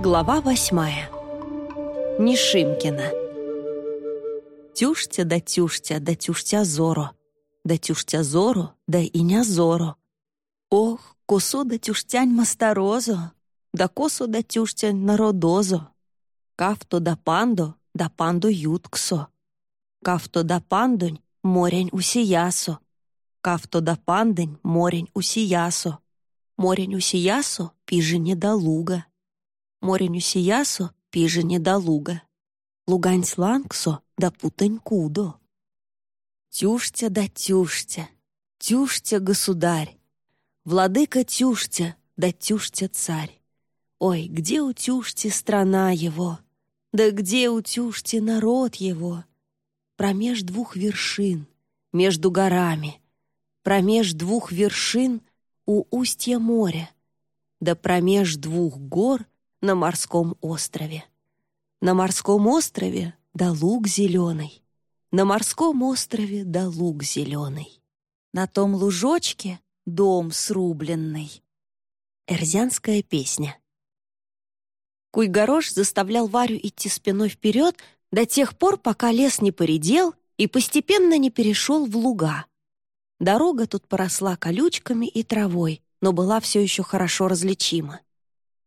Глава восьмая. Нишимкина. Тюштя да тюштя, да тюштя зоро, да тюштя зоро, да и не зоро. Ох, косо да тюштянь мастарозо, да косо да тюштянь народозо. Кафто да пандо, да панду ютксо. Кафто да пандунь, морень усиясо. Кафто да пандынь, морень усиясо. Морень усиясо, пиже не да луга. Мореню сиясо, пиже не да луга. Лугань сланксо, да путань кудо. Тюштя да тюштя, тюштя государь, Владыка тюштя, да тюштя царь. Ой, где у тюшти страна его? Да где у тюшти народ его? Промеж двух вершин, между горами, Промеж двух вершин у устья моря, Да промеж двух гор — на морском острове. На морском острове да луг зеленый. На морском острове да луг зеленый. На том лужочке дом срубленный. Эрзянская песня. Куйгорош заставлял Варю идти спиной вперед до тех пор, пока лес не поредел и постепенно не перешел в луга. Дорога тут поросла колючками и травой, но была все еще хорошо различима.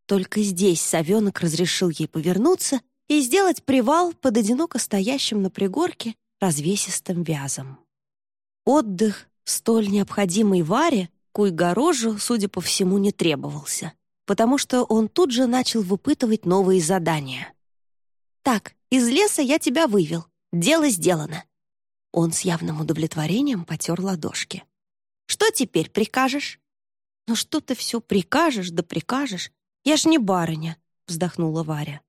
Только здесь совенок разрешил ей повернуться и сделать привал под одиноко стоящим на пригорке развесистым вязом. Отдых, столь необходимый Варе, Куйгорожу, судя по всему, не требовался, потому что он тут же начал выпытывать новые задания. «Так, из леса я тебя вывел. Дело сделано». Он с явным удовлетворением потер ладошки. «Что теперь прикажешь?» «Ну что ты все прикажешь да прикажешь? «Я ж не барыня», — вздохнула Варя.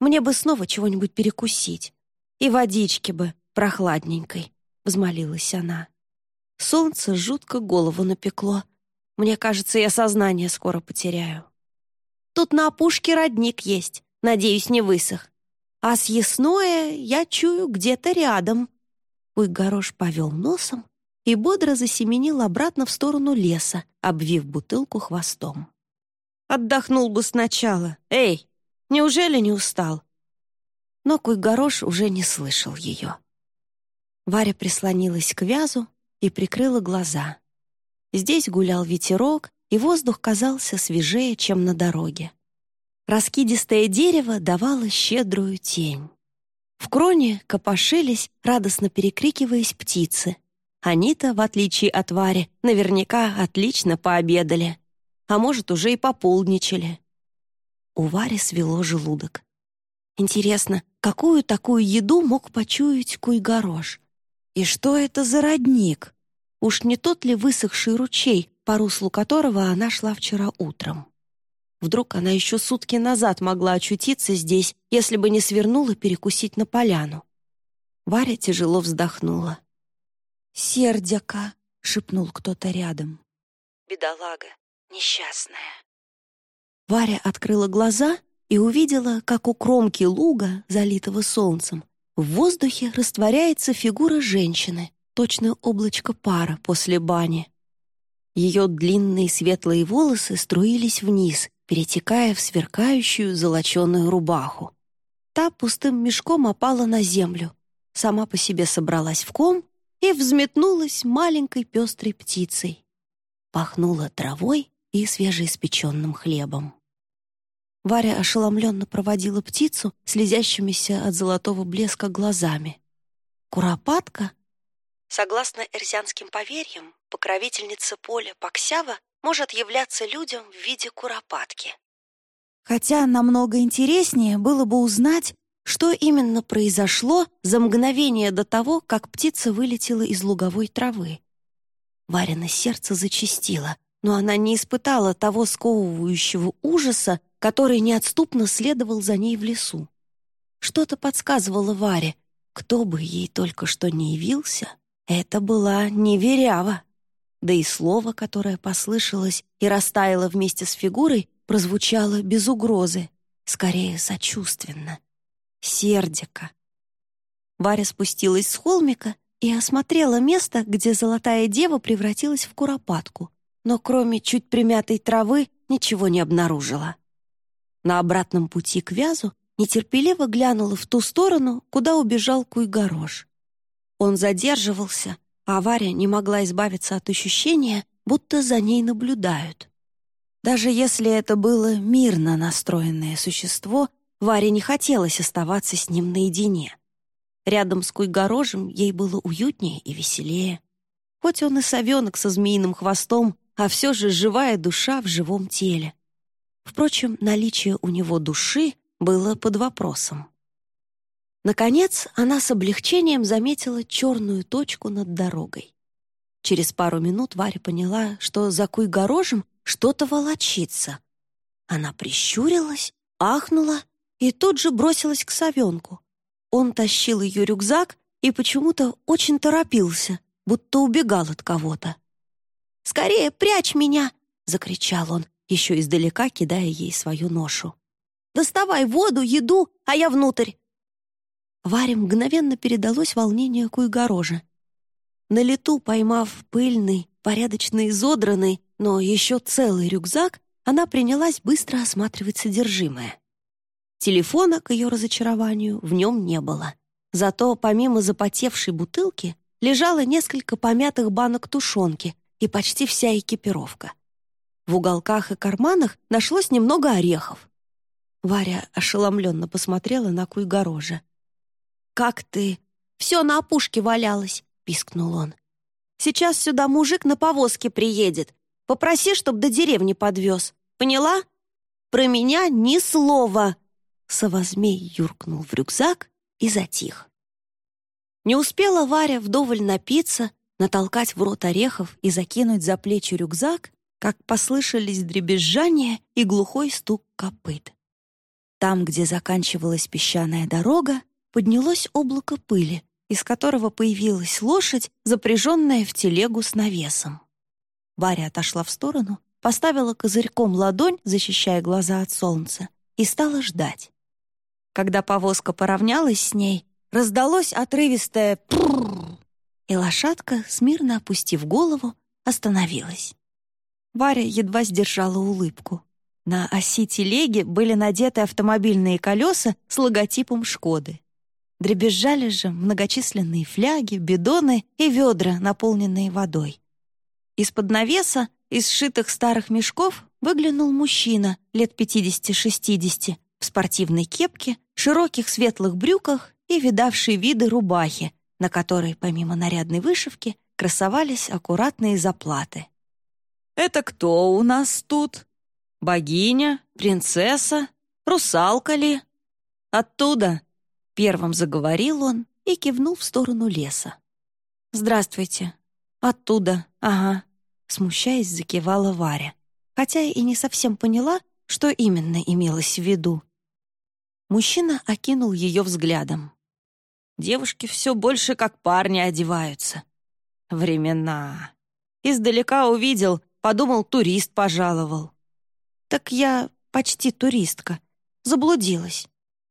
«Мне бы снова чего-нибудь перекусить. И водички бы прохладненькой», — взмолилась она. Солнце жутко голову напекло. Мне кажется, я сознание скоро потеряю. Тут на опушке родник есть, надеюсь, не высох. А съестное я чую где-то рядом. Уйгорош повел носом и бодро засеменил обратно в сторону леса, обвив бутылку хвостом. Отдохнул бы сначала. Эй, неужели не устал?» Но Куйгорош уже не слышал ее. Варя прислонилась к вязу и прикрыла глаза. Здесь гулял ветерок, и воздух казался свежее, чем на дороге. Раскидистое дерево давало щедрую тень. В кроне копошились, радостно перекрикиваясь птицы. Они-то, в отличие от Вари, наверняка отлично пообедали а может, уже и пополничали. У Вари свело желудок. Интересно, какую такую еду мог почуять Куйгорош? И что это за родник? Уж не тот ли высохший ручей, по руслу которого она шла вчера утром? Вдруг она еще сутки назад могла очутиться здесь, если бы не свернула перекусить на поляну. Варя тяжело вздохнула. «Сердяка!» — шепнул кто-то рядом. «Бедолага, несчастная. Варя открыла глаза и увидела, как у кромки луга, залитого солнцем, в воздухе растворяется фигура женщины, точно облачко пара после бани. Ее длинные светлые волосы струились вниз, перетекая в сверкающую золоченую рубаху. Та пустым мешком опала на землю, сама по себе собралась в ком и взметнулась маленькой пестрой птицей. Пахнула травой и свежеиспеченным хлебом. Варя ошеломленно проводила птицу слезящимися от золотого блеска глазами. «Куропатка?» Согласно эрзянским поверьям, покровительница поля Паксява может являться людям в виде куропатки. Хотя намного интереснее было бы узнать, что именно произошло за мгновение до того, как птица вылетела из луговой травы. Варина сердце зачастило но она не испытала того сковывающего ужаса, который неотступно следовал за ней в лесу. Что-то подсказывало Варе, кто бы ей только что не явился, это была неверява. Да и слово, которое послышалось и растаяло вместе с фигурой, прозвучало без угрозы, скорее сочувственно. Сердика. Варя спустилась с холмика и осмотрела место, где золотая дева превратилась в куропатку — но кроме чуть примятой травы ничего не обнаружила. На обратном пути к Вязу нетерпеливо глянула в ту сторону, куда убежал Куйгорож. Он задерживался, а Варя не могла избавиться от ощущения, будто за ней наблюдают. Даже если это было мирно настроенное существо, Варе не хотелось оставаться с ним наедине. Рядом с Куйгорожем ей было уютнее и веселее. Хоть он и совенок со змеиным хвостом, а все же живая душа в живом теле. Впрочем, наличие у него души было под вопросом. Наконец, она с облегчением заметила черную точку над дорогой. Через пару минут Варя поняла, что за Куйгорожем что-то волочится. Она прищурилась, ахнула и тут же бросилась к совенку. Он тащил ее рюкзак и почему-то очень торопился, будто убегал от кого-то. «Скорее прячь меня!» — закричал он, еще издалека кидая ей свою ношу. «Доставай воду, еду, а я внутрь!» Варе мгновенно передалось волнение Куйгорожа. На лету, поймав пыльный, порядочно изодранный, но еще целый рюкзак, она принялась быстро осматривать содержимое. Телефона, к ее разочарованию, в нем не было. Зато помимо запотевшей бутылки лежало несколько помятых банок тушенки и почти вся экипировка. В уголках и карманах нашлось немного орехов. Варя ошеломленно посмотрела на Куйгорожа. «Как ты?» «Все на опушке валялось», — пискнул он. «Сейчас сюда мужик на повозке приедет. Попроси, чтоб до деревни подвез. Поняла? Про меня ни слова!» Совозмей юркнул в рюкзак и затих. Не успела Варя вдоволь напиться, натолкать в рот орехов и закинуть за плечи рюкзак, как послышались дребезжание и глухой стук копыт. Там, где заканчивалась песчаная дорога, поднялось облако пыли, из которого появилась лошадь, запряженная в телегу с навесом. Варя отошла в сторону, поставила козырьком ладонь, защищая глаза от солнца, и стала ждать. Когда повозка поравнялась с ней, раздалось отрывистое «пррррр», и лошадка, смирно опустив голову, остановилась. Варя едва сдержала улыбку. На оси телеги были надеты автомобильные колеса с логотипом «Шкоды». Дребезжали же многочисленные фляги, бидоны и ведра, наполненные водой. Из-под навеса, из сшитых старых мешков, выглянул мужчина лет 50-60 в спортивной кепке, широких светлых брюках и видавшей виды рубахи, на которой, помимо нарядной вышивки, красовались аккуратные заплаты. «Это кто у нас тут? Богиня? Принцесса? Русалка ли?» «Оттуда!» — первым заговорил он и кивнул в сторону леса. «Здравствуйте. Оттуда, ага», — смущаясь, закивала Варя, хотя и не совсем поняла, что именно имелось в виду. Мужчина окинул ее взглядом. Девушки все больше как парни одеваются. Времена. Издалека увидел, подумал, турист пожаловал. Так я почти туристка. Заблудилась.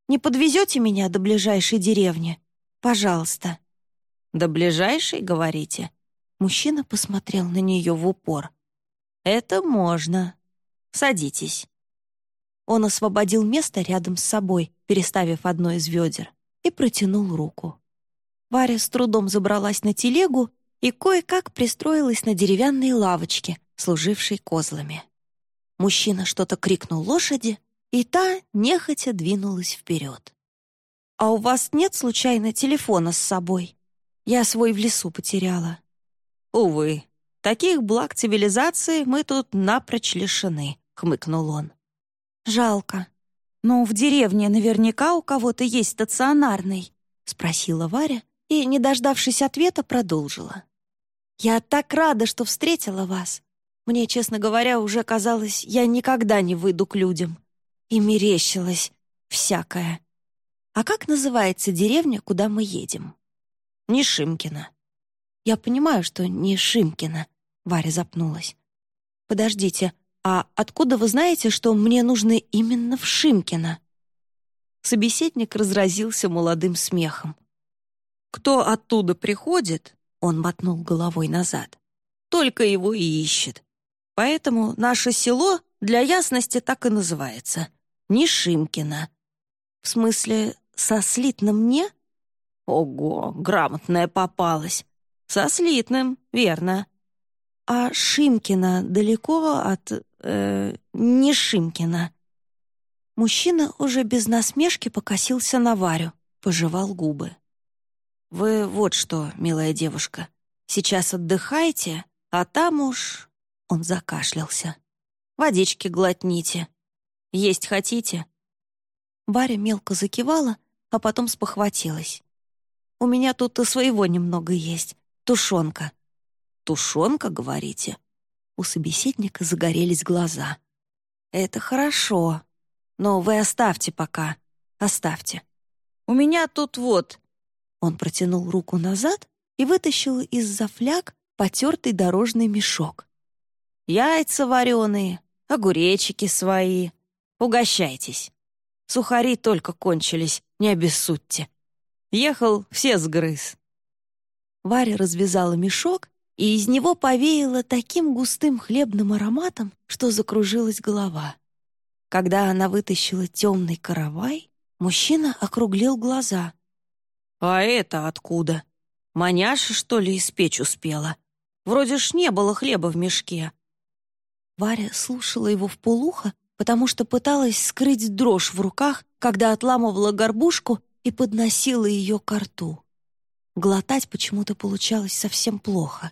Не подвезете меня до ближайшей деревни? Пожалуйста. До ближайшей, говорите? Мужчина посмотрел на нее в упор. Это можно. Садитесь. Он освободил место рядом с собой, переставив одно из ведер, и протянул руку. Варя с трудом забралась на телегу и кое-как пристроилась на деревянной лавочке, служившей козлами. Мужчина что-то крикнул лошади, и та нехотя двинулась вперед. «А у вас нет, случайно, телефона с собой? Я свой в лесу потеряла». «Увы, таких благ цивилизации мы тут напрочь лишены», — хмыкнул он. «Жалко. Но в деревне наверняка у кого-то есть стационарный», — спросила Варя и, не дождавшись ответа, продолжила. «Я так рада, что встретила вас. Мне, честно говоря, уже казалось, я никогда не выйду к людям. И мерещилось всякое. А как называется деревня, куда мы едем?» «Не Шимкина». «Я понимаю, что не Шимкина», — Варя запнулась. «Подождите, «А откуда вы знаете, что мне нужно именно в Шимкино?» Собеседник разразился молодым смехом. «Кто оттуда приходит?» — он мотнул головой назад. «Только его и ищет. Поэтому наше село для ясности так и называется. ни Шимкина. В смысле, со слитным мне? Ого, грамотная попалась. Со слитным, верно. А Шимкина далеко от... Э, не Шимкина. Мужчина уже без насмешки покосился на Варю, пожевал губы. «Вы вот что, милая девушка, сейчас отдыхайте, а там уж...» Он закашлялся. «Водички глотните. Есть хотите?» Варя мелко закивала, а потом спохватилась. «У меня тут и своего немного есть. Тушенка». «Тушенка, говорите?» У собеседника загорелись глаза. «Это хорошо, но вы оставьте пока. Оставьте. У меня тут вот...» Он протянул руку назад и вытащил из-за фляг потертый дорожный мешок. «Яйца вареные, огуречики свои. Угощайтесь. Сухари только кончились, не обессудьте. Ехал, все сгрыз». Варя развязала мешок, и из него повеяло таким густым хлебным ароматом, что закружилась голова. Когда она вытащила темный каравай, мужчина округлил глаза. «А это откуда? Маняша, что ли, испечь успела? Вроде ж не было хлеба в мешке». Варя слушала его в полухо, потому что пыталась скрыть дрожь в руках, когда отламывала горбушку и подносила ее к рту. Глотать почему-то получалось совсем плохо.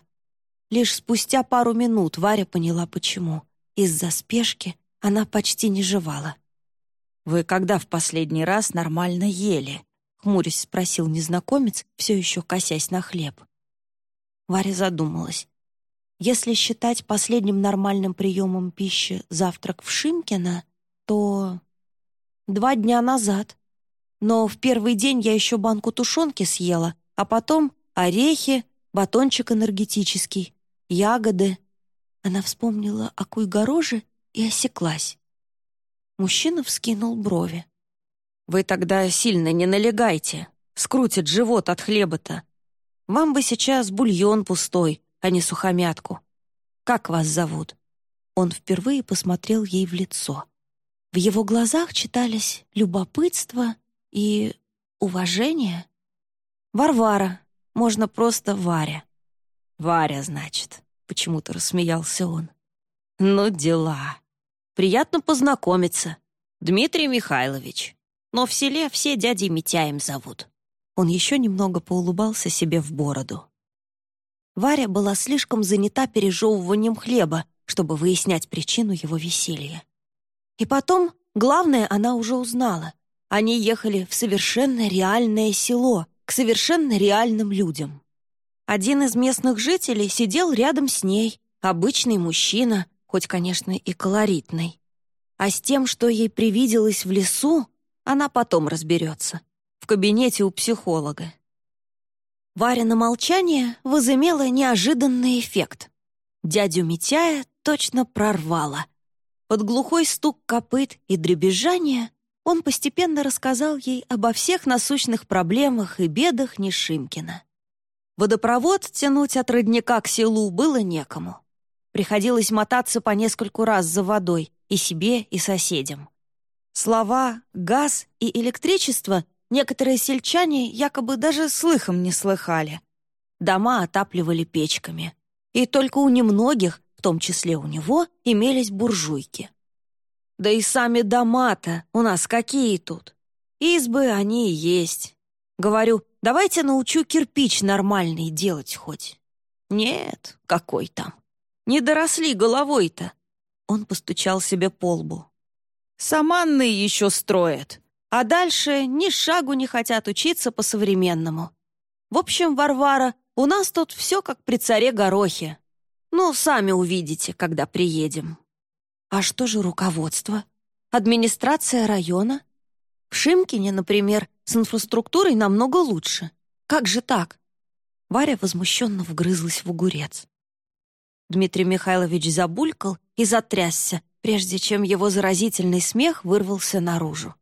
Лишь спустя пару минут Варя поняла, почему. Из-за спешки она почти не жевала. «Вы когда в последний раз нормально ели?» — хмурясь спросил незнакомец, все еще косясь на хлеб. Варя задумалась. Если считать последним нормальным приемом пищи завтрак в Шимкино, то... Два дня назад. Но в первый день я еще банку тушенки съела, а потом орехи, батончик энергетический, ягоды. Она вспомнила о куйгороже и осеклась. Мужчина вскинул брови. «Вы тогда сильно не налегайте. Скрутит живот от хлеба-то. Вам бы сейчас бульон пустой, а не сухомятку. Как вас зовут?» Он впервые посмотрел ей в лицо. В его глазах читались любопытство и уважение. «Варвара, можно просто Варя». «Варя, значит», — почему-то рассмеялся он. «Ну, дела». Приятно познакомиться. Дмитрий Михайлович. Но в селе все дяди Митяем зовут». Он еще немного поулыбался себе в бороду. Варя была слишком занята пережевыванием хлеба, чтобы выяснять причину его веселья. И потом, главное, она уже узнала. Они ехали в совершенно реальное село, к совершенно реальным людям. Один из местных жителей сидел рядом с ней, обычный мужчина, хоть, конечно, и колоритной. А с тем, что ей привиделось в лесу, она потом разберется. В кабинете у психолога. Варя молчание возымело неожиданный эффект. Дядю Митяя точно прорвало. Под глухой стук копыт и дребезжание он постепенно рассказал ей обо всех насущных проблемах и бедах Нишимкина. Водопровод тянуть от родника к селу было некому. Приходилось мотаться по нескольку раз за водой и себе, и соседям. Слова «газ» и «электричество» некоторые сельчане якобы даже слыхом не слыхали. Дома отапливали печками. И только у немногих, в том числе у него, имелись буржуйки. Да и сами дома-то у нас какие тут? Избы они и есть. Говорю, давайте научу кирпич нормальный делать хоть. Нет, какой там. Не доросли головой-то!» Он постучал себе по лбу. «Саманны еще строят, а дальше ни шагу не хотят учиться по-современному. В общем, Варвара, у нас тут все как при царе Горохе. Ну, сами увидите, когда приедем». «А что же руководство? Администрация района?» В Шимкине, например, с инфраструктурой намного лучше. Как же так?» Варя возмущенно вгрызлась в огурец. Дмитрий Михайлович забулькал и затрясся, прежде чем его заразительный смех вырвался наружу.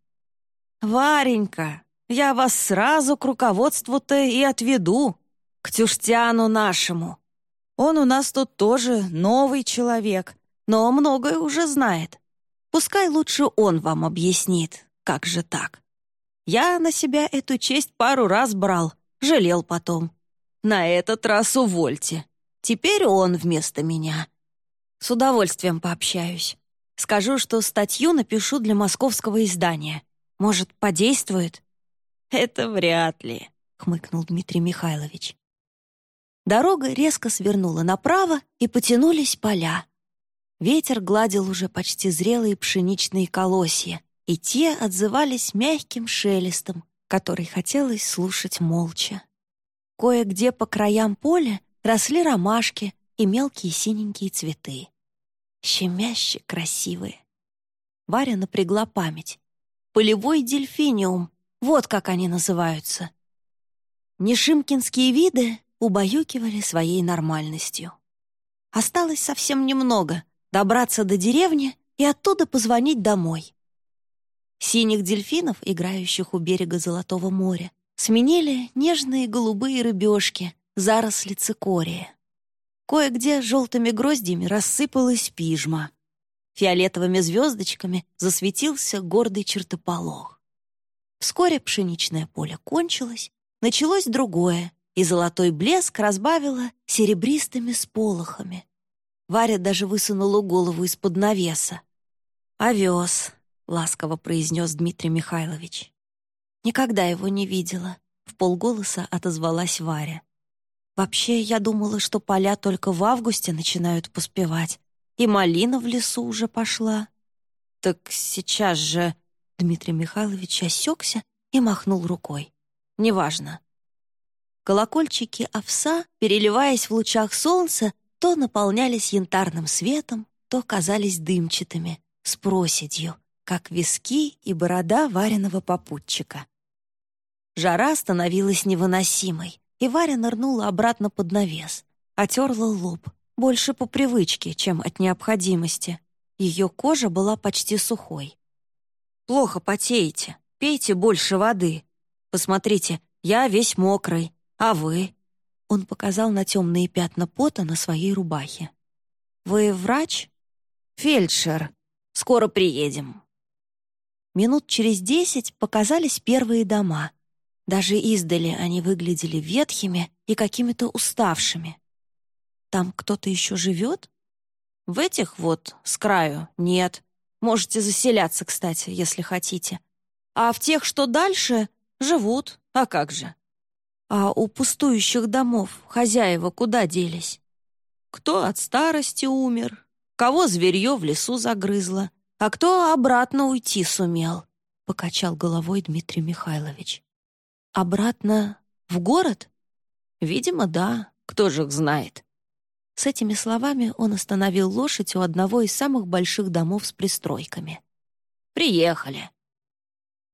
«Варенька, я вас сразу к руководству-то и отведу, к Тюштяну нашему. Он у нас тут тоже новый человек, но многое уже знает. Пускай лучше он вам объяснит, как же так. Я на себя эту честь пару раз брал, жалел потом. На этот раз увольте. Теперь он вместо меня. С удовольствием пообщаюсь. Скажу, что статью напишу для московского издания. Может, подействует? Это вряд ли, хмыкнул Дмитрий Михайлович. Дорога резко свернула направо, и потянулись поля. Ветер гладил уже почти зрелые пшеничные колосья, и те отзывались мягким шелестом, который хотелось слушать молча. Кое-где по краям поля росли ромашки и мелкие синенькие цветы. Щемяще красивые. Варя напрягла память. Полевой дельфиниум, вот как они называются. Нешимкинские виды убаюкивали своей нормальностью. Осталось совсем немного — добраться до деревни и оттуда позвонить домой. Синих дельфинов, играющих у берега Золотого моря, сменили нежные голубые рыбешки, заросли цикория. Кое-где желтыми гроздьями рассыпалась пижма. Фиолетовыми звездочками засветился гордый чертополох. Вскоре пшеничное поле кончилось, началось другое, и золотой блеск разбавила серебристыми сполохами. Варя даже высунула голову из-под навеса. «Овес», — ласково произнес Дмитрий Михайлович. «Никогда его не видела», — в полголоса отозвалась Варя. «Вообще, я думала, что поля только в августе начинают поспевать, и малина в лесу уже пошла». «Так сейчас же...» — Дмитрий Михайлович осекся и махнул рукой. «Неважно. Колокольчики овса, переливаясь в лучах солнца, то наполнялись янтарным светом, то казались дымчатыми, с проседью, как виски и борода вареного попутчика. Жара становилась невыносимой, и Варя нырнула обратно под навес, отерла лоб, больше по привычке, чем от необходимости. Ее кожа была почти сухой. «Плохо потеете, пейте больше воды. Посмотрите, я весь мокрый, «А вы?» Он показал на темные пятна пота на своей рубахе. «Вы врач?» «Фельдшер. Скоро приедем». Минут через десять показались первые дома. Даже издали они выглядели ветхими и какими-то уставшими. «Там кто-то еще живет?» «В этих вот, с краю, нет. Можете заселяться, кстати, если хотите. А в тех, что дальше, живут. А как же?» А у пустующих домов хозяева куда делись? Кто от старости умер, кого зверье в лесу загрызло, а кто обратно уйти сумел, — покачал головой Дмитрий Михайлович. Обратно в город? Видимо, да, кто же их знает. С этими словами он остановил лошадь у одного из самых больших домов с пристройками. «Приехали».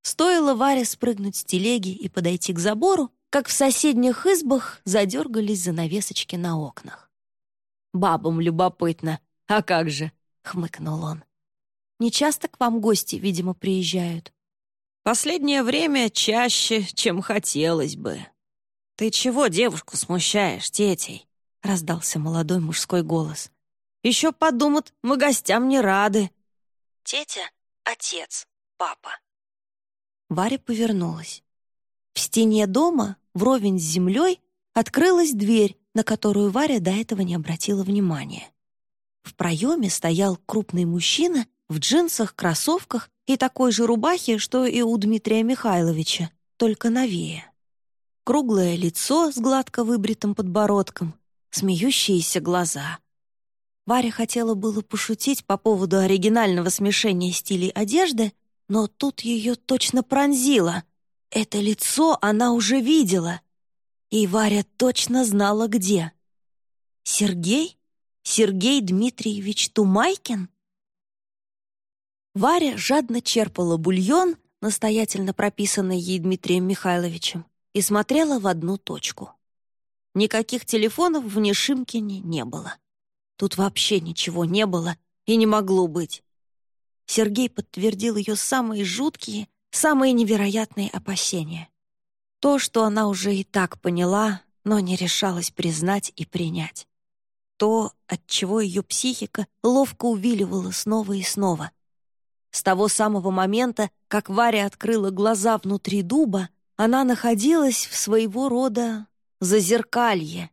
Стоило Варе спрыгнуть с телеги и подойти к забору, как в соседних избах задергались занавесочки на окнах. «Бабам любопытно, а как же?» — хмыкнул он. «Не часто к вам гости, видимо, приезжают?» «Последнее время чаще, чем хотелось бы». «Ты чего девушку смущаешь, тетей?» — раздался молодой мужской голос. «Еще подумают, мы гостям не рады». «Тетя — отец, папа». Варя повернулась. В стене дома, вровень с землей, открылась дверь, на которую Варя до этого не обратила внимания. В проеме стоял крупный мужчина в джинсах, кроссовках и такой же рубахе, что и у Дмитрия Михайловича, только новее. Круглое лицо с гладко выбритым подбородком, смеющиеся глаза. Варя хотела было пошутить по поводу оригинального смешения стилей одежды, но тут ее точно пронзило. Это лицо она уже видела. И Варя точно знала, где. Сергей? Сергей Дмитриевич Тумайкин? Варя жадно черпала бульон, настоятельно прописанный ей Дмитрием Михайловичем, и смотрела в одну точку. Никаких телефонов в Нешимкине не было. Тут вообще ничего не было и не могло быть. Сергей подтвердил ее самые жуткие самые невероятные опасения. То, что она уже и так поняла, но не решалась признать и принять. То, от чего ее психика ловко увиливала снова и снова. С того самого момента, как Варя открыла глаза внутри дуба, она находилась в своего рода зазеркалье.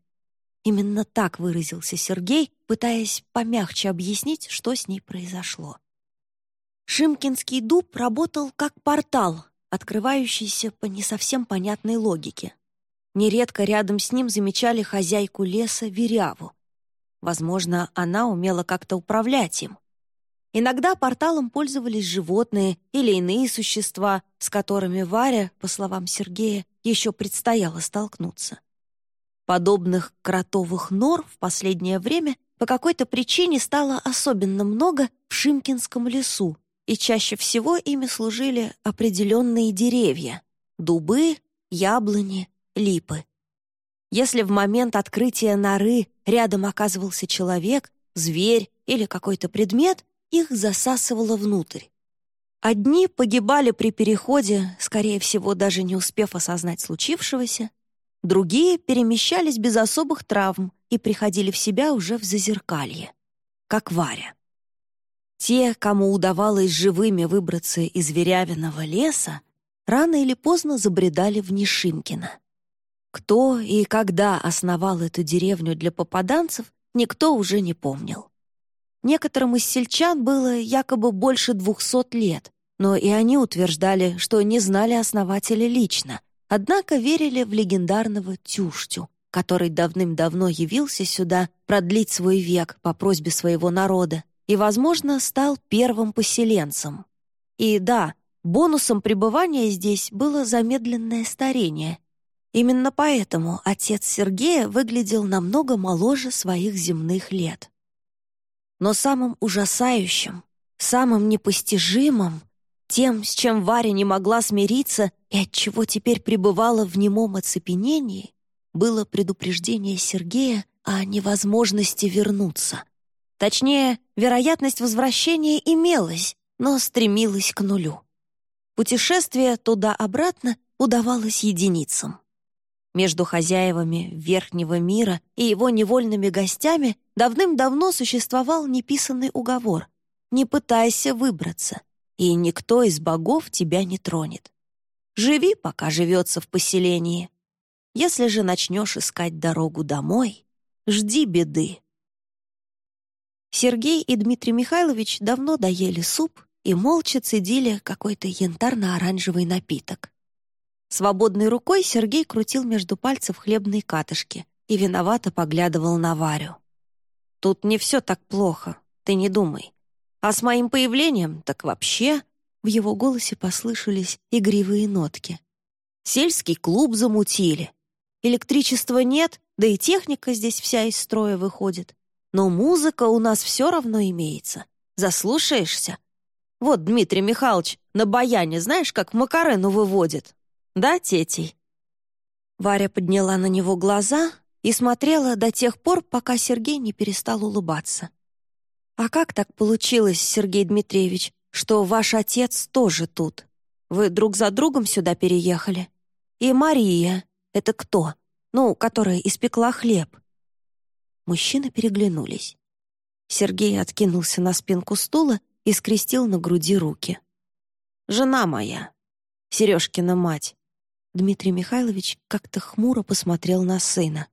Именно так выразился Сергей, пытаясь помягче объяснить, что с ней произошло. Шимкинский дуб работал как портал, открывающийся по не совсем понятной логике. Нередко рядом с ним замечали хозяйку леса Веряву. Возможно, она умела как-то управлять им. Иногда порталом пользовались животные или иные существа, с которыми Варя, по словам Сергея, еще предстояло столкнуться. Подобных кротовых нор в последнее время по какой-то причине стало особенно много в Шимкинском лесу, и чаще всего ими служили определенные деревья — дубы, яблони, липы. Если в момент открытия норы рядом оказывался человек, зверь или какой-то предмет, их засасывало внутрь. Одни погибали при переходе, скорее всего, даже не успев осознать случившегося, другие перемещались без особых травм и приходили в себя уже в зазеркалье, как Варя. Те, кому удавалось живыми выбраться из Верявиного леса, рано или поздно забредали в Нишимкино. Кто и когда основал эту деревню для попаданцев, никто уже не помнил. Некоторым из сельчан было якобы больше двухсот лет, но и они утверждали, что не знали основателя лично, однако верили в легендарного Тюштю, который давным-давно явился сюда продлить свой век по просьбе своего народа и, возможно, стал первым поселенцем. И да, бонусом пребывания здесь было замедленное старение. Именно поэтому отец Сергея выглядел намного моложе своих земных лет. Но самым ужасающим, самым непостижимым, тем, с чем Варя не могла смириться и от чего теперь пребывала в немом оцепенении, было предупреждение Сергея о невозможности вернуться. Точнее, вероятность возвращения имелась, но стремилась к нулю. Путешествие туда-обратно удавалось единицам. Между хозяевами Верхнего мира и его невольными гостями давным-давно существовал неписанный уговор «Не пытайся выбраться, и никто из богов тебя не тронет. Живи, пока живется в поселении. Если же начнешь искать дорогу домой, жди беды». Сергей и Дмитрий Михайлович давно доели суп и молча цедили какой-то янтарно-оранжевый напиток. Свободной рукой Сергей крутил между пальцев хлебные катышки и виновато поглядывал на Варю. «Тут не все так плохо, ты не думай. А с моим появлением так вообще...» В его голосе послышались игривые нотки. «Сельский клуб замутили. Электричества нет, да и техника здесь вся из строя выходит. Но музыка у нас все равно имеется. Заслушаешься? Вот Дмитрий Михайлович на баяне знаешь, как Макарену выводит? Да, тетей?» Варя подняла на него глаза и смотрела до тех пор, пока Сергей не перестал улыбаться. «А как так получилось, Сергей Дмитриевич, что ваш отец тоже тут? Вы друг за другом сюда переехали? И Мария — это кто? Ну, которая испекла хлеб?» Мужчины переглянулись. Сергей откинулся на спинку стула и скрестил на груди руки. «Жена моя, Сережкина мать, Дмитрий Михайлович как-то хмуро посмотрел на сына.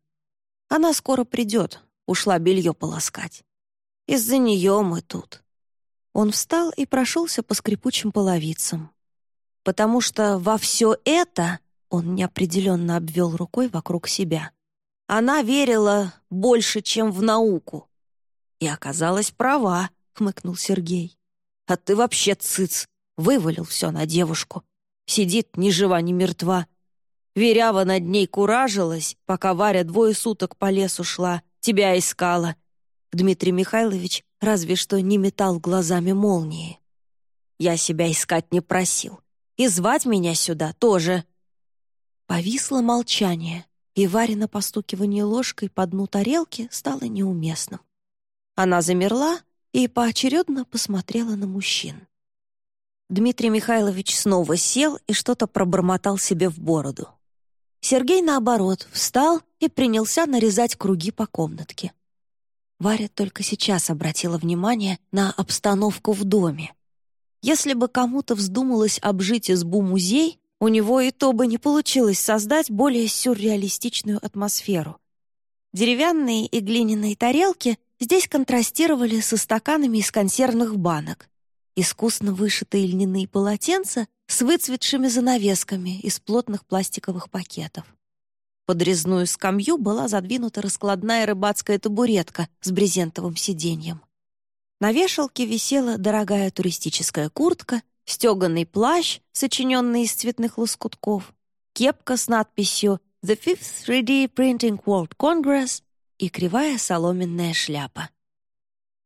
«Она скоро придет, ушла белье полоскать. Из-за нее мы тут». Он встал и прошелся по скрипучим половицам. «Потому что во все это...» — он неопределенно обвел рукой вокруг себя. «Она верила больше, чем в науку». «И оказалась права», — хмыкнул Сергей. «А ты вообще цыц!» — вывалил все на девушку. Сидит ни жива, ни мертва, Верява над ней куражилась, пока Варя двое суток по лесу шла, тебя искала. Дмитрий Михайлович разве что не метал глазами молнии. Я себя искать не просил. И звать меня сюда тоже. Повисло молчание, и Варина постукивание ложкой по дну тарелки стало неуместным. Она замерла и поочередно посмотрела на мужчин. Дмитрий Михайлович снова сел и что-то пробормотал себе в бороду. Сергей, наоборот, встал и принялся нарезать круги по комнатке. Варя только сейчас обратила внимание на обстановку в доме. Если бы кому-то вздумалось обжить избу-музей, у него и то бы не получилось создать более сюрреалистичную атмосферу. Деревянные и глиняные тарелки здесь контрастировали со стаканами из консервных банок. Искусно вышитые льняные полотенца с выцветшими занавесками из плотных пластиковых пакетов. Под резную скамью была задвинута раскладная рыбацкая табуретка с брезентовым сиденьем. На вешалке висела дорогая туристическая куртка, стеганый плащ, сочиненный из цветных лоскутков, кепка с надписью «The Fifth 3D Printing World Congress» и кривая соломенная шляпа.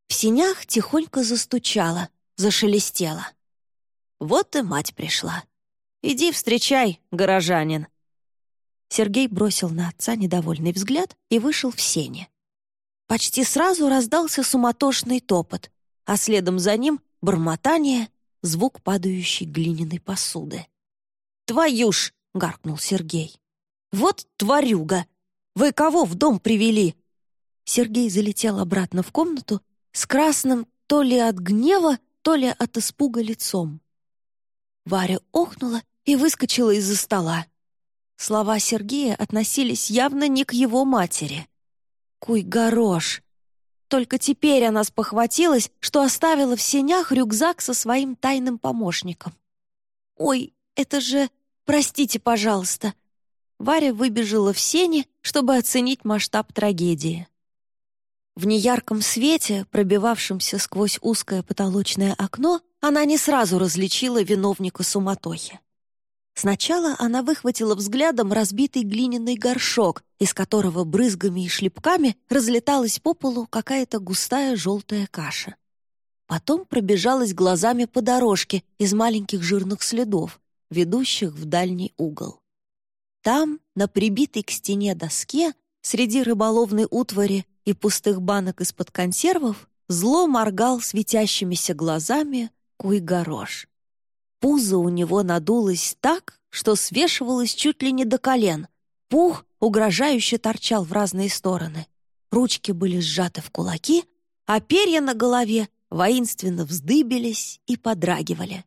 В синях тихонько застучала, зашелестела. Вот и мать пришла. «Иди встречай, горожанин!» Сергей бросил на отца недовольный взгляд и вышел в сене. Почти сразу раздался суматошный топот, а следом за ним — бормотание, звук падающей глиняной посуды. «Твою ж!» — гаркнул Сергей. «Вот тварюга! Вы кого в дом привели?» Сергей залетел обратно в комнату с красным то ли от гнева, то ли от испуга лицом. Варя охнула и выскочила из-за стола. Слова Сергея относились явно не к его матери. Куй горош. Только теперь она спохватилась, что оставила в сенях рюкзак со своим тайным помощником. «Ой, это же... Простите, пожалуйста». Варя выбежала в сене, чтобы оценить масштаб трагедии. В неярком свете, пробивавшемся сквозь узкое потолочное окно, она не сразу различила виновника суматохи. Сначала она выхватила взглядом разбитый глиняный горшок, из которого брызгами и шлепками разлеталась по полу какая-то густая желтая каша. Потом пробежалась глазами по дорожке из маленьких жирных следов, ведущих в дальний угол. Там, на прибитой к стене доске, среди рыболовной утвари и пустых банок из-под консервов, зло моргал светящимися глазами куй-горош. Пузо у него надулось так, что свешивалось чуть ли не до колен. Пух угрожающе торчал в разные стороны. Ручки были сжаты в кулаки, а перья на голове воинственно вздыбились и подрагивали.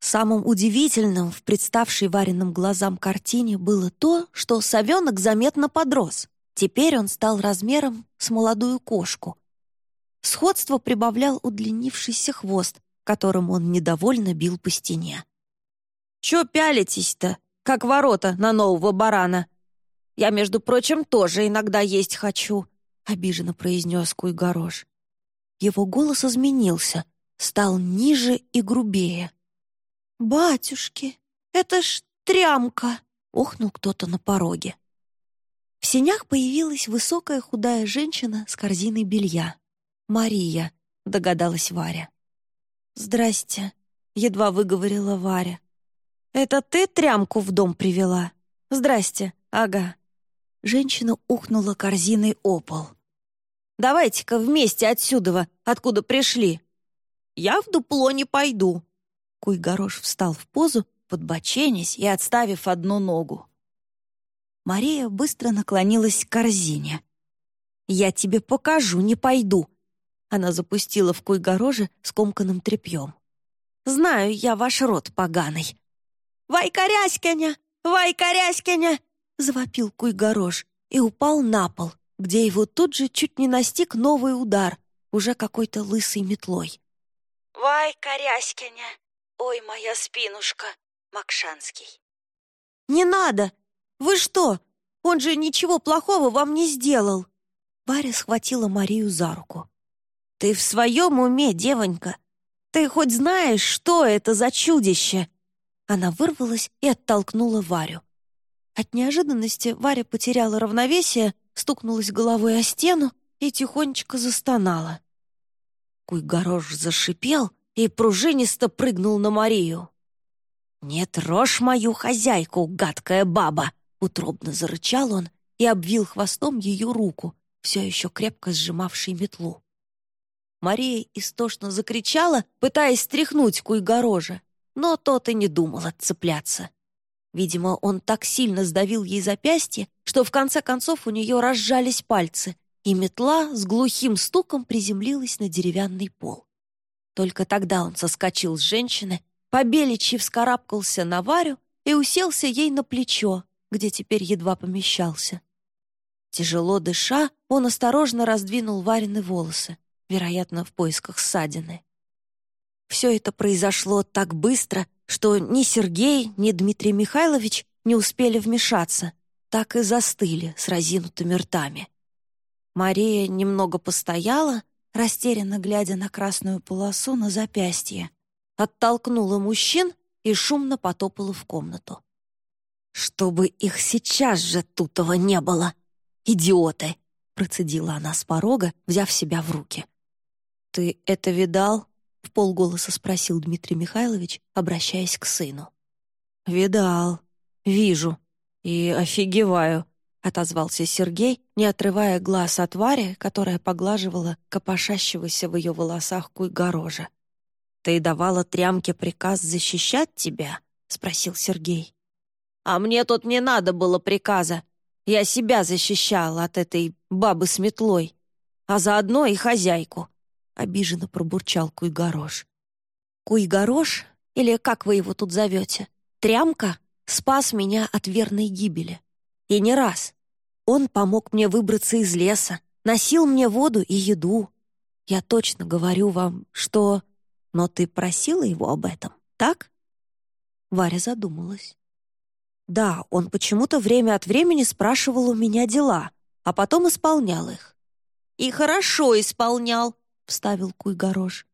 Самым удивительным в представшей вареным глазам картине было то, что совенок заметно подрос. Теперь он стал размером с молодую кошку. Сходство прибавлял удлинившийся хвост, которым он недовольно бил по стене. «Чё пялитесь-то, как ворота на нового барана? Я, между прочим, тоже иногда есть хочу», — обиженно произнес Куйгорош. Его голос изменился, стал ниже и грубее. «Батюшки, это ж трямка!» — охнул кто-то на пороге. В сенях появилась высокая худая женщина с корзиной белья. «Мария», — догадалась Варя. «Здрасте», — едва выговорила Варя. «Это ты трямку в дом привела? Здрасте, ага». Женщина ухнула корзиной о пол. «Давайте-ка вместе отсюда, откуда пришли». «Я в дупло не пойду». Куйгорош встал в позу, подбоченясь и отставив одну ногу. Мария быстро наклонилась к корзине. «Я тебе покажу, не пойду», она запустила в куйгороже скомканным тряпьем. «Знаю я ваш род поганый». «Вай, коряськяня! Вай, коряськяня!» завопил куйгорож и упал на пол, где его тут же чуть не настиг новый удар, уже какой-то лысой метлой. «Вай, коряськяня! Ой, моя спинушка!» Макшанский. «Не надо! Вы что? Он же ничего плохого вам не сделал!» Варя схватила Марию за руку. «Ты в своем уме, девонька? Ты хоть знаешь, что это за чудище?» Она вырвалась и оттолкнула Варю. От неожиданности Варя потеряла равновесие, стукнулась головой о стену и тихонечко застонала. Куйгорош зашипел и пружинисто прыгнул на Марию. «Не трожь мою хозяйку, гадкая баба!» Утробно зарычал он и обвил хвостом ее руку, все еще крепко сжимавшей метлу. Мария истошно закричала, пытаясь стряхнуть Куйгорожа, но тот и не думал отцепляться. Видимо, он так сильно сдавил ей запястье, что в конце концов у нее разжались пальцы, и метла с глухим стуком приземлилась на деревянный пол. Только тогда он соскочил с женщины, побеличьи вскарабкался на Варю и уселся ей на плечо, где теперь едва помещался. Тяжело дыша, он осторожно раздвинул Варины волосы, вероятно, в поисках ссадины. Все это произошло так быстро, что ни Сергей, ни Дмитрий Михайлович не успели вмешаться, так и застыли с разинутыми ртами. Мария немного постояла, растерянно глядя на красную полосу на запястье, оттолкнула мужчин и шумно потопала в комнату. «Чтобы их сейчас же тутого не было! Идиоты!» процедила она с порога, взяв себя в руки. «Ты это видал?» — в полголоса спросил Дмитрий Михайлович, обращаясь к сыну. «Видал. Вижу. И офигеваю», — отозвался Сергей, не отрывая глаз от Вари, которая поглаживала копошащегося в ее волосах куйгорожа. «Ты давала трямке приказ защищать тебя?» — спросил Сергей. «А мне тут не надо было приказа. Я себя защищала от этой бабы с метлой, а заодно и хозяйку», — обиженно пробурчал Куйгорош. «Куйгорош, или как вы его тут зовете, трямка, спас меня от верной гибели. И не раз. Он помог мне выбраться из леса, носил мне воду и еду. Я точно говорю вам, что... Но ты просила его об этом, так?» Варя задумалась. «Да, он почему-то время от времени спрашивал у меня дела, а потом исполнял их». «И хорошо исполнял», — вставил Куйгорош.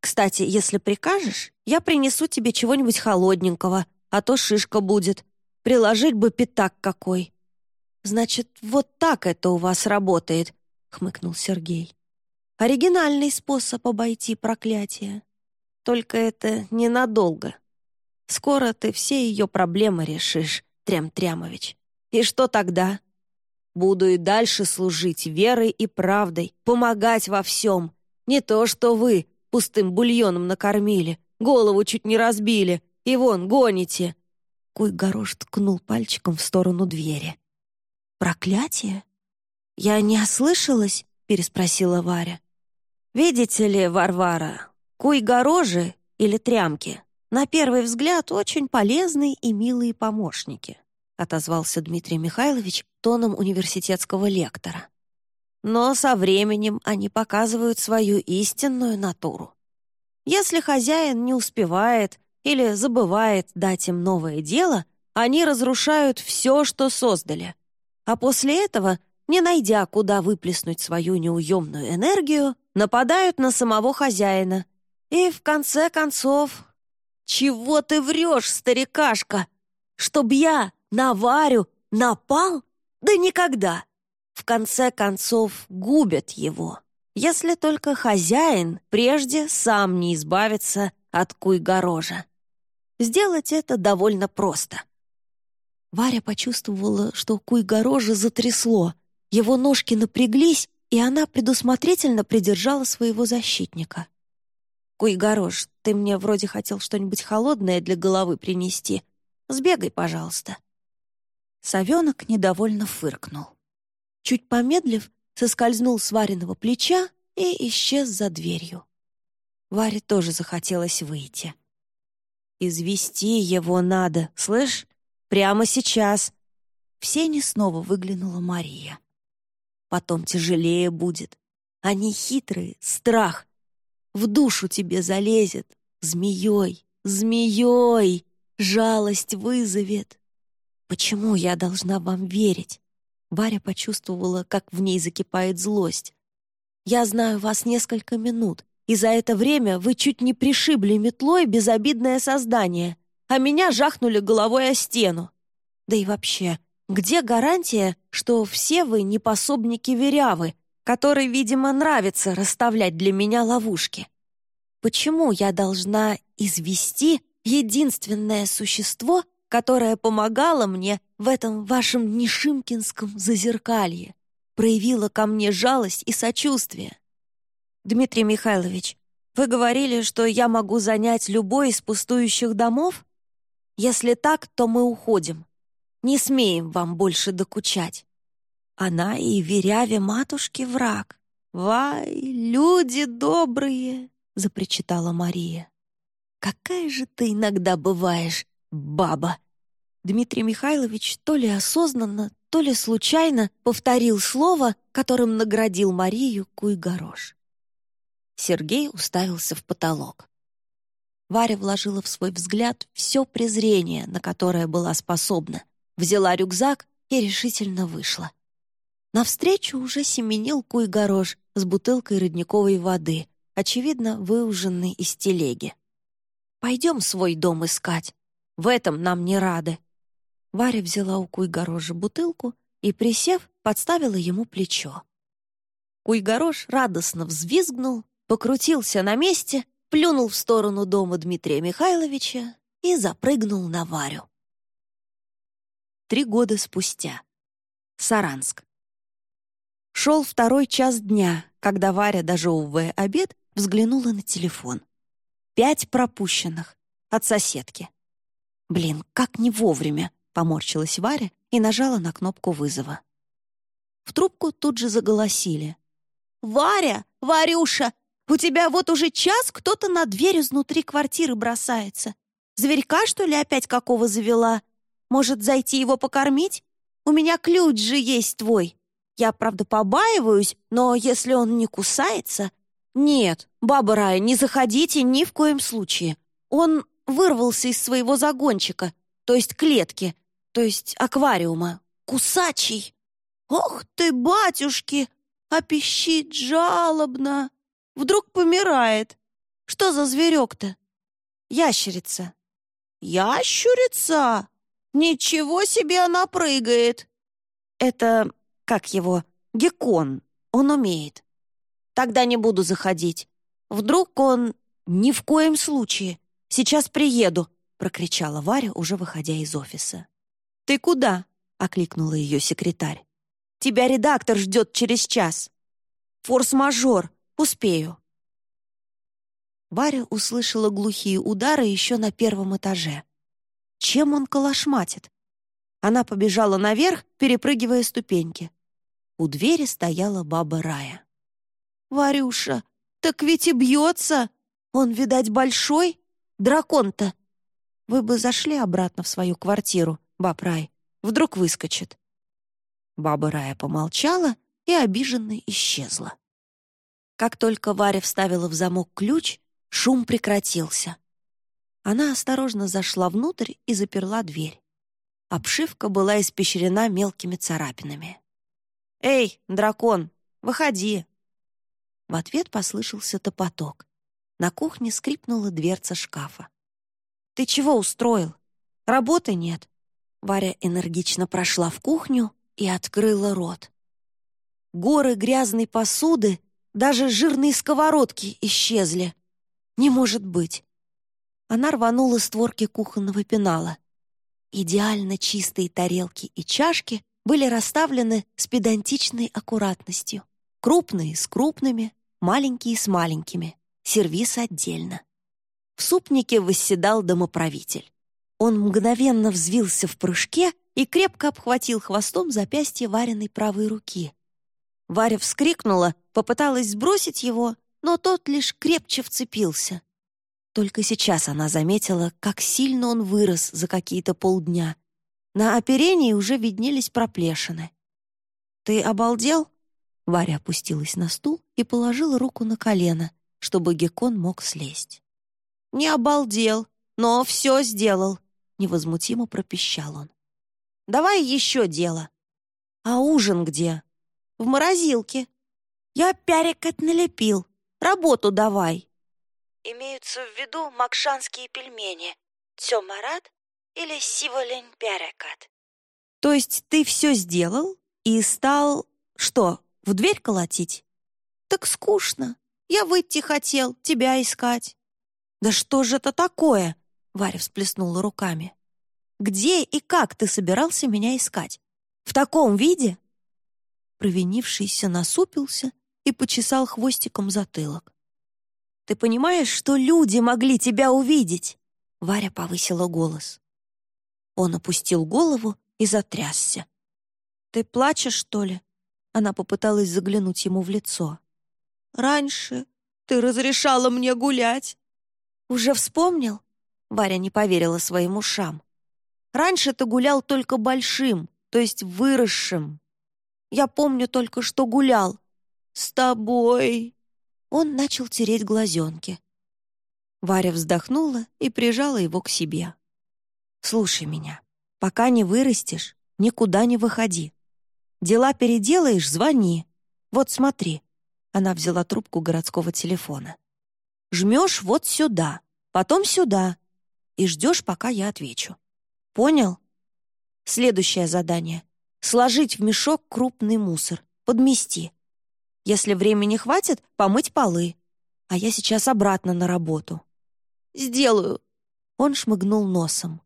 «Кстати, если прикажешь, я принесу тебе чего-нибудь холодненького, а то шишка будет. Приложить бы пятак какой». «Значит, вот так это у вас работает», — хмыкнул Сергей. «Оригинальный способ обойти проклятие. Только это ненадолго. Скоро ты все ее проблемы решишь, Трям-Трямович. И что тогда? Буду и дальше служить верой и правдой, помогать во всем. Не то, что вы пустым бульоном накормили, голову чуть не разбили, и вон, гоните!» Куй-горош ткнул пальчиком в сторону двери. «Проклятие? Я не ослышалась?» — переспросила Варя. «Видите ли, Варвара, куй-горожи или трямки на первый взгляд очень полезные и милые помощники», отозвался Дмитрий Михайлович тоном университетского лектора. «Но со временем они показывают свою истинную натуру. Если хозяин не успевает или забывает дать им новое дело, они разрушают все, что создали. А после этого, не найдя, куда выплеснуть свою неуемную энергию, нападают на самого хозяина. И, в конце концов... «Чего ты врешь, старикашка? Чтоб я на Варю напал? Да никогда!» В конце концов, губят его, если только хозяин прежде сам не избавится от куйгорожа. Сделать это довольно просто. Варя почувствовала, что куйгорожа затрясло, его ножки напряглись, и она предусмотрительно придержала своего защитника. «Куйгорож, ты мне вроде хотел что-нибудь холодное для головы принести. Сбегай, пожалуйста». Совенок недовольно фыркнул. Чуть помедлив, соскользнул с Вариного плеча и исчез за дверью. Варе тоже захотелось выйти. «Извести его надо, слышь? Прямо сейчас!» В сене снова выглянула Мария. «Потом тяжелее будет. Они хитрые, страх. В душу тебе залезет, змеей, змеей, жалость вызовет. Почему я должна вам верить?» Варя почувствовала, как в ней закипает злость. «Я знаю вас несколько минут, и за это время вы чуть не пришибли метлой безобидное создание, а меня жахнули головой о стену. Да и вообще, где гарантия, что все вы не пособники верявы, которой, видимо, нравится расставлять для меня ловушки? Почему я должна извести единственное существо, которое помогало мне в этом вашем Нишимкинском зазеркалье, проявило ко мне жалость и сочувствие? «Дмитрий Михайлович, вы говорили, что я могу занять любой из пустующих домов? Если так, то мы уходим. Не смеем вам больше докучать. Она и веряве матушки враг. Вай, люди добрые, запричитала Мария. «Какая же ты иногда бываешь, баба!» Дмитрий Михайлович то ли осознанно, то ли случайно повторил слово, которым наградил Марию Куйгорош. Сергей уставился в потолок. Варя вложила в свой взгляд все презрение, на которое была способна, взяла рюкзак и решительно вышла. Навстречу уже семенил Куйгорош с бутылкой родниковой воды, очевидно, выуженной из телеги. «Пойдем свой дом искать. В этом нам не рады». Варя взяла у Куйгорожа бутылку и, присев, подставила ему плечо. Куйгорош радостно взвизгнул, покрутился на месте, плюнул в сторону дома Дмитрия Михайловича и запрыгнул на Варю. Три года спустя. Саранск. Шел второй час дня, когда Варя, дожевывая обед, взглянула на телефон. Пять пропущенных. От соседки. Блин, как не вовремя. Поморщилась Варя и нажала на кнопку вызова. В трубку тут же заголосили. «Варя! Варюша! У тебя вот уже час кто-то на дверь изнутри квартиры бросается. Зверька, что ли, опять какого завела? Может, зайти его покормить? У меня ключ же есть твой. Я, правда, побаиваюсь, но если он не кусается... Нет, баба Рая, не заходите ни в коем случае. Он вырвался из своего загончика, то есть клетки, то есть аквариума, кусачий. Ох ты, батюшки, а пищит жалобно. Вдруг помирает. Что за зверек-то? Ящерица. Ящерица? Ничего себе она прыгает. Это, как его, геккон. Он умеет. Тогда не буду заходить. Вдруг он... Ни в коем случае. Сейчас приеду, прокричала Варя, уже выходя из офиса. «Ты куда?» — окликнула ее секретарь. «Тебя редактор ждет через час. Форс-мажор. Успею». Варя услышала глухие удары еще на первом этаже. Чем он калашматит? Она побежала наверх, перепрыгивая ступеньки. У двери стояла баба Рая. «Варюша, так ведь и бьется! Он, видать, большой? Дракон-то!» «Вы бы зашли обратно в свою квартиру», баб Рай, вдруг выскочит. Баба Рая помолчала и обиженно исчезла. Как только Варя вставила в замок ключ, шум прекратился. Она осторожно зашла внутрь и заперла дверь. Обшивка была испещрена мелкими царапинами. «Эй, дракон, выходи!» В ответ послышался топоток. На кухне скрипнула дверца шкафа. «Ты чего устроил? Работы нет. Варя энергично прошла в кухню и открыла рот. Горы грязной посуды, даже жирные сковородки исчезли. Не может быть. Она рванула створки кухонного пенала. Идеально чистые тарелки и чашки были расставлены с педантичной аккуратностью. Крупные с крупными, маленькие с маленькими. Сервис отдельно. В супнике восседал домоправитель. Он мгновенно взвился в прыжке и крепко обхватил хвостом запястье Вариной правой руки. Варя вскрикнула, попыталась сбросить его, но тот лишь крепче вцепился. Только сейчас она заметила, как сильно он вырос за какие-то полдня. На оперении уже виднелись проплешины. «Ты обалдел?» Варя опустилась на стул и положила руку на колено, чтобы Геккон мог слезть. «Не обалдел, но все сделал. Невозмутимо пропищал он. «Давай еще дело». «А ужин где?» «В морозилке». «Я пярикать налепил. Работу давай». Имеются в виду макшанские пельмени. Цёмарат или сиволень пярекат. «То есть ты все сделал и стал... что, в дверь колотить?» «Так скучно. Я выйти хотел, тебя искать». «Да что же это такое?» Варя всплеснула руками. «Где и как ты собирался меня искать? В таком виде?» Провинившийся насупился и почесал хвостиком затылок. «Ты понимаешь, что люди могли тебя увидеть?» Варя повысила голос. Он опустил голову и затрясся. «Ты плачешь, что ли?» Она попыталась заглянуть ему в лицо. «Раньше Ты разрешала мне гулять!» «Уже вспомнил?» Варя не поверила своим ушам. «Раньше ты гулял только большим, то есть выросшим. Я помню только, что гулял. С тобой!» Он начал тереть глазенки. Варя вздохнула и прижала его к себе. «Слушай меня. Пока не вырастешь, никуда не выходи. Дела переделаешь — звони. Вот смотри». Она взяла трубку городского телефона. «Жмешь вот сюда, потом сюда, и ждешь, пока я отвечу. Понял? Следующее задание — сложить в мешок крупный мусор, подмести. Если времени хватит, помыть полы. А я сейчас обратно на работу. «Сделаю». Он шмыгнул носом.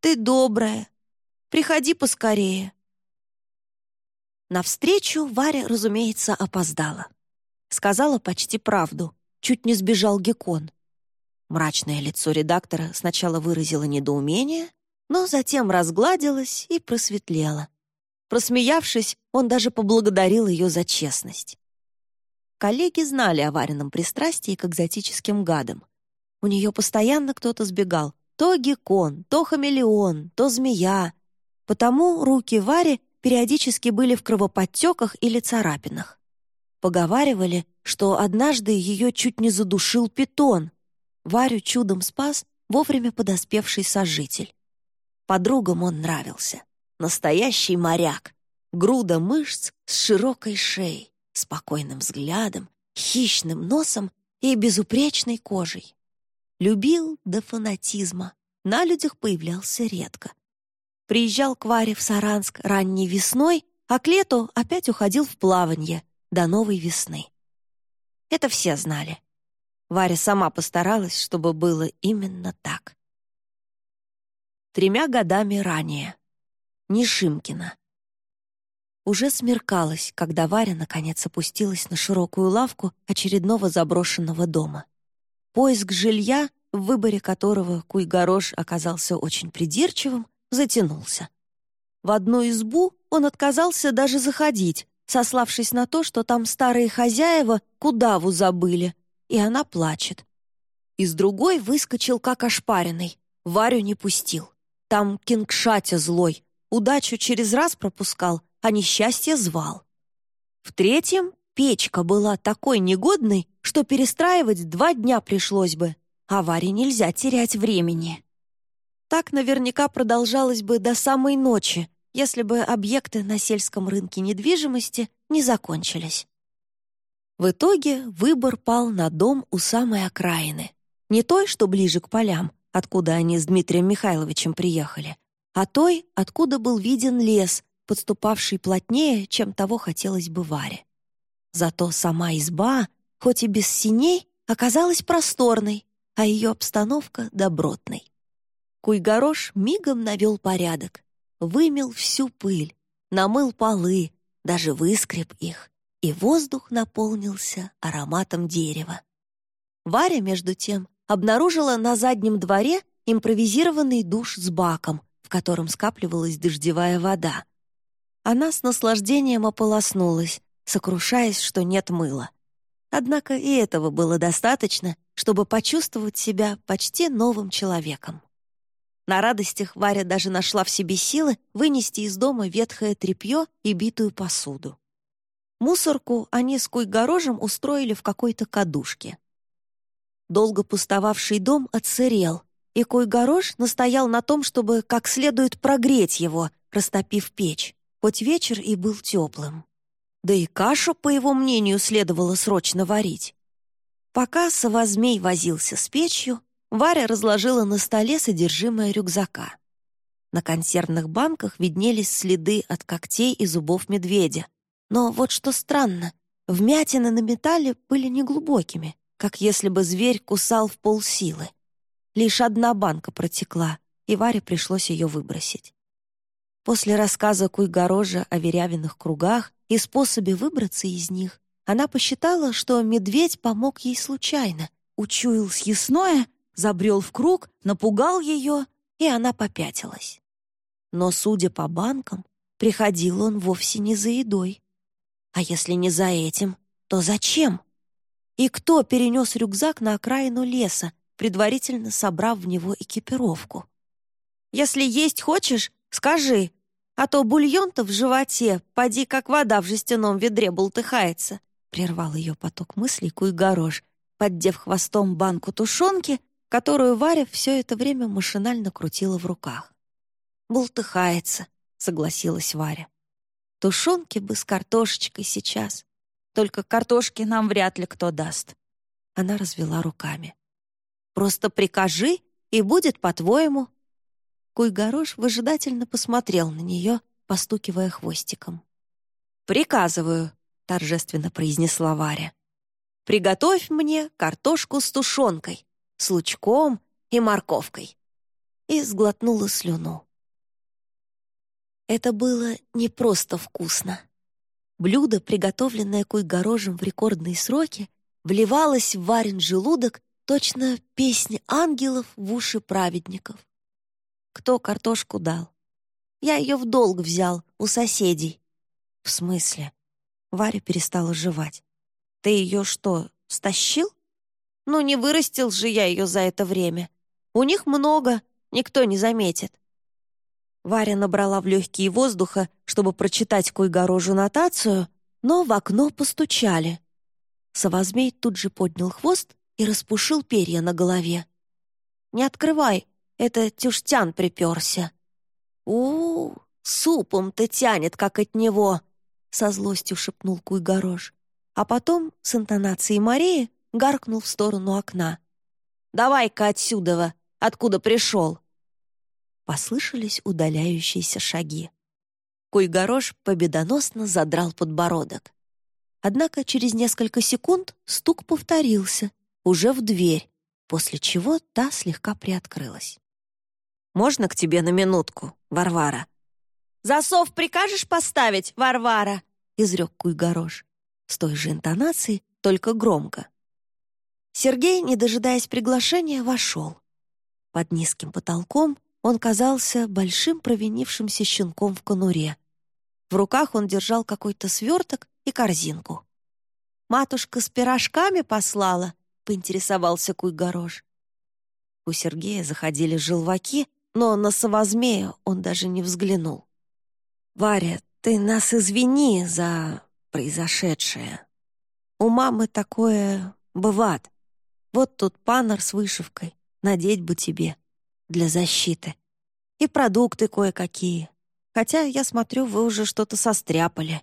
«Ты добрая. Приходи поскорее». На встречу Варя, разумеется, опоздала. Сказала почти правду. Чуть не сбежал Гекон. Мрачное лицо редактора сначала выразило недоумение, но затем разгладилось и просветлело. Просмеявшись, он даже поблагодарил ее за честность. Коллеги знали о Варином пристрастии к экзотическим гадам. У нее постоянно кто-то сбегал. То геккон, то хамелеон, то змея. Потому руки Вари периодически были в кровоподтеках или царапинах. Поговаривали, что однажды ее чуть не задушил питон. Варю чудом спас вовремя подоспевший сожитель. Подругам он нравился. Настоящий моряк. Груда мышц с широкой шеей, спокойным взглядом, хищным носом и безупречной кожей. Любил до фанатизма. На людях появлялся редко. Приезжал к Варе в Саранск ранней весной, а к лету опять уходил в плаванье до новой весны. Это все знали. Варя сама постаралась, чтобы было именно так. Тремя годами ранее. Нишимкина. Уже смеркалось, когда Варя наконец опустилась на широкую лавку очередного заброшенного дома. Поиск жилья, в выборе которого Куйгорош оказался очень придирчивым, затянулся. В одну избу он отказался даже заходить, сославшись на то, что там старые хозяева кудаву забыли, и она плачет. Из другой выскочил как ошпаренный, Варю не пустил. Там кингшатя злой, удачу через раз пропускал, а несчастье звал. В третьем Печка была такой негодной, что перестраивать два дня пришлось бы, а Варе нельзя терять времени. Так наверняка продолжалось бы до самой ночи, если бы объекты на сельском рынке недвижимости не закончились. В итоге выбор пал на дом у самой окраины. Не той, что ближе к полям, откуда они с Дмитрием Михайловичем приехали, а той, откуда был виден лес, подступавший плотнее, чем того хотелось бы Варе. Зато сама изба, хоть и без синей, оказалась просторной, а ее обстановка — добротной. Куйгорош мигом навел порядок, вымел всю пыль, намыл полы, даже выскреб их, и воздух наполнился ароматом дерева. Варя, между тем, обнаружила на заднем дворе импровизированный душ с баком, в котором скапливалась дождевая вода. Она с наслаждением ополоснулась, сокрушаясь, что нет мыла. Однако и этого было достаточно, чтобы почувствовать себя почти новым человеком. На радостях Варя даже нашла в себе силы вынести из дома ветхое тряпье и битую посуду. Мусорку они с Куйгорожем устроили в какой-то кадушке. Долго пустовавший дом отсырел, и Куйгорож настоял на том, чтобы как следует прогреть его, растопив печь, хоть вечер и был теплым. Да и кашу, по его мнению, следовало срочно варить. Пока совозмей возился с печью, Варя разложила на столе содержимое рюкзака. На консервных банках виднелись следы от когтей и зубов медведя. Но вот что странно, вмятины на металле были неглубокими, как если бы зверь кусал в полсилы. Лишь одна банка протекла, и Варе пришлось ее выбросить. После рассказа Куйгорожа о верявиных кругах и способе выбраться из них, она посчитала, что медведь помог ей случайно, учуял съестное, забрел в круг, напугал ее, и она попятилась. Но, судя по банкам, приходил он вовсе не за едой. А если не за этим, то зачем? И кто перенес рюкзак на окраину леса, предварительно собрав в него экипировку? «Если есть хочешь, скажи, а то бульон-то в животе, поди как вода в жестяном ведре бултыхается», прервал ее поток мыслей Куйгорош, поддев хвостом банку тушенки, которую Варя все это время машинально крутила в руках. «Бултыхается», — согласилась Варя. «Тушенки бы с картошечкой сейчас. Только картошки нам вряд ли кто даст». Она развела руками. «Просто прикажи, и будет по-твоему». Куйгорош выжидательно посмотрел на нее, постукивая хвостиком. «Приказываю», — торжественно произнесла Варя. «Приготовь мне картошку с тушенкой, с лучком и морковкой». И сглотнула слюну. Это было не просто вкусно. Блюдо, приготовленное куйгорожем в рекордные сроки, вливалось в варен желудок точно песнь ангелов в уши праведников. Кто картошку дал? Я ее в долг взял у соседей. В смысле? Варя перестала жевать. Ты ее что, стащил? Ну, не вырастил же я ее за это время. У них много, никто не заметит. Варя набрала в легкие воздуха, чтобы прочитать Койгорожу нотацию, но в окно постучали. Совозмей тут же поднял хвост и распушил перья на голове. «Не открывай, это Тюштян приперся». «У, -у супом-то тянет, как от него!» — со злостью шепнул Куйгорож. А потом, с интонацией Марии, гаркнул в сторону окна. «Давай-ка отсюда, откуда пришел!» Послышались удаляющиеся шаги. Куйгорош победоносно задрал подбородок. Однако через несколько секунд стук повторился, уже в дверь, после чего та слегка приоткрылась. «Можно к тебе на минутку, Варвара?» «Засов прикажешь поставить, Варвара?» — изрек Куйгорош. С той же интонацией, только громко. Сергей, не дожидаясь приглашения, вошел. Под низким потолком он казался большим провинившимся щенком в конуре. В руках он держал какой-то сверток и корзинку. «Матушка с пирожками послала?» — поинтересовался Куйгорош. У Сергея заходили желваки, но на совозмея он даже не взглянул. «Варя, ты нас извини за произошедшее. У мамы такое бывает. Вот тут панор с вышивкой, надеть бы тебе для защиты. И продукты кое-какие. Хотя, я смотрю, вы уже что-то состряпали.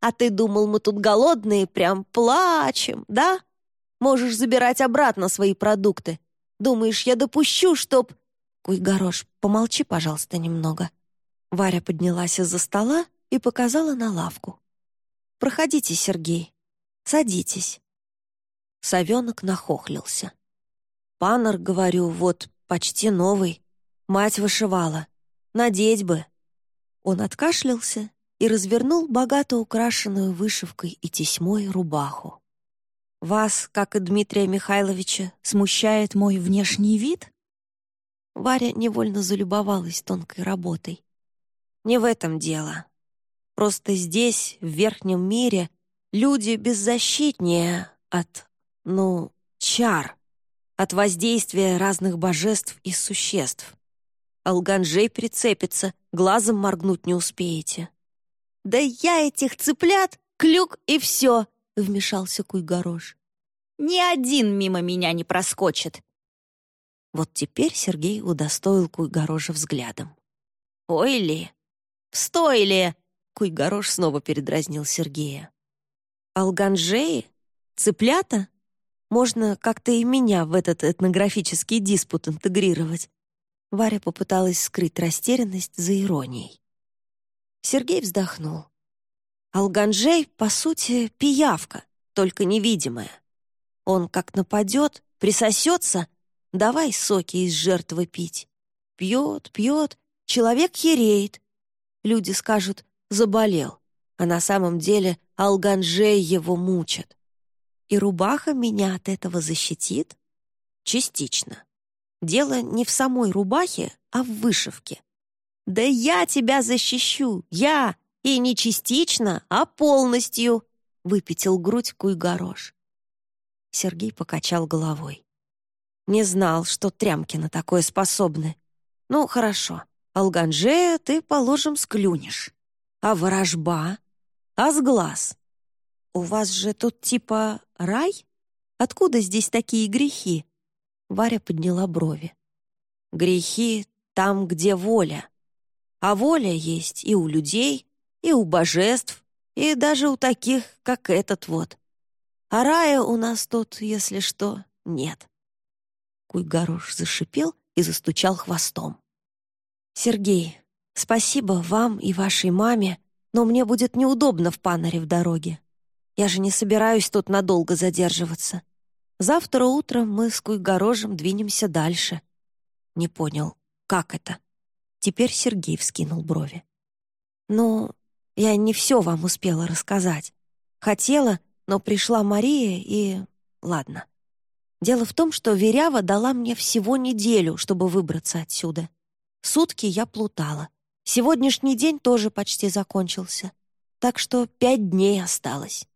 А ты думал, мы тут голодные, прям плачем, да? Можешь забирать обратно свои продукты. Думаешь, я допущу, чтоб...» «Куйгорош, помолчи, пожалуйста, немного». Варя поднялась из-за стола и показала на лавку. «Проходите, Сергей. Садитесь». Совенок нахохлился. «Панор, говорю, вот почти новый. Мать вышивала. Надеть бы». Он откашлялся и развернул богато украшенную вышивкой и тесьмой рубаху. «Вас, как и Дмитрия Михайловича, смущает мой внешний вид?» Варя невольно залюбовалась тонкой работой. «Не в этом дело. Просто здесь, в верхнем мире, люди беззащитнее от, ну, чар от воздействия разных божеств и существ. Алганжей прицепится, глазом моргнуть не успеете. «Да я этих цыплят, клюк и все!» — вмешался Куйгорош. «Ни один мимо меня не проскочит!» Вот теперь Сергей удостоил Куйгорожа взглядом. «Ой ли! Стой ли!» — Куйгорош снова передразнил Сергея. «Алганжеи? Цыплята?» Можно как-то и меня в этот этнографический диспут интегрировать. Варя попыталась скрыть растерянность за иронией. Сергей вздохнул. Алганжей, по сути, пиявка, только невидимая. Он как нападет, присосется, давай соки из жертвы пить. Пьет, пьет, человек хереет. Люди скажут «заболел», а на самом деле Алганжей его мучат. И рубаха меня от этого защитит? Частично. Дело не в самой рубахе, а в вышивке. «Да я тебя защищу! Я! И не частично, а полностью!» — выпятил грудь Куйгорош. Сергей покачал головой. «Не знал, что трямки на такое способны. Ну, хорошо. Алганжея ты, положим, склюнешь. А ворожба? А с глаз? У вас же тут типа рай? Откуда здесь такие грехи?» Варя подняла брови. «Грехи там, где воля. А воля есть и у людей, и у божеств, и даже у таких, как этот вот. А рая у нас тут, если что, нет». Куйгарош зашипел и застучал хвостом. «Сергей, спасибо вам и вашей маме, но мне будет неудобно в Панаре в дороге. Я же не собираюсь тут надолго задерживаться. Завтра утром мы с Куйгорожем двинемся дальше». Не понял, как это? Теперь Сергей вскинул брови. «Ну, я не все вам успела рассказать. Хотела, но пришла Мария и... Ладно. Дело в том, что Верява дала мне всего неделю, чтобы выбраться отсюда. Сутки я плутала. Сегодняшний день тоже почти закончился. Так что пять дней осталось.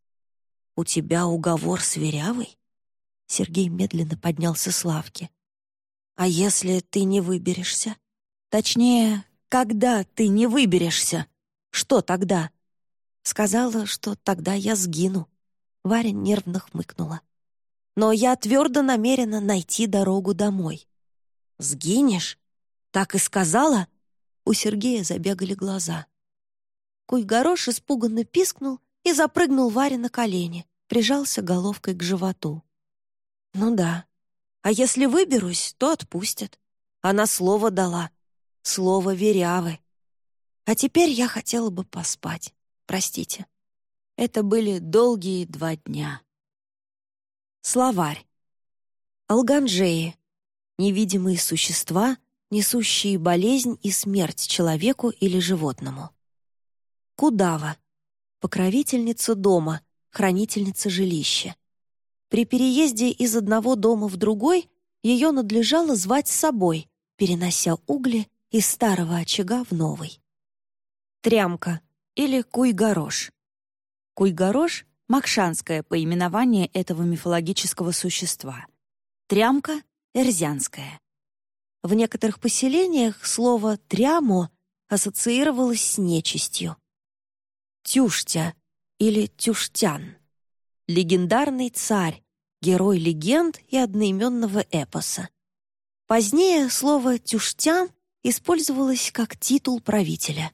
«У тебя уговор с Верявой?» Сергей медленно поднялся с лавки. «А если ты не выберешься? Точнее, когда ты не выберешься? Что тогда?» Сказала, что тогда я сгину. Варя нервно хмыкнула. «Но я твердо намерена найти дорогу домой». «Сгинешь? Так и сказала?» У Сергея забегали глаза. Куйгорош испуганно пискнул и запрыгнул Варе на колени, прижался головкой к животу. «Ну да. А если выберусь, то отпустят. Она слово дала. Слово верявы. А теперь я хотела бы поспать. Простите». Это были долгие два дня. Словарь. Алганжеи. Невидимые существа, несущие болезнь и смерть человеку или животному. Кудава. Покровительница дома, хранительница жилища. При переезде из одного дома в другой ее надлежало звать с собой, перенося угли из старого очага в новый. Трямка или куйгорош. Куйгорош — макшанское поименование этого мифологического существа. Трямка — эрзянская. В некоторых поселениях слово «трямо» ассоциировалось с нечистью. Тюштя или Тюштян. Легендарный царь, герой легенд и одноименного эпоса. Позднее слово «тюштян» использовалось как титул правителя.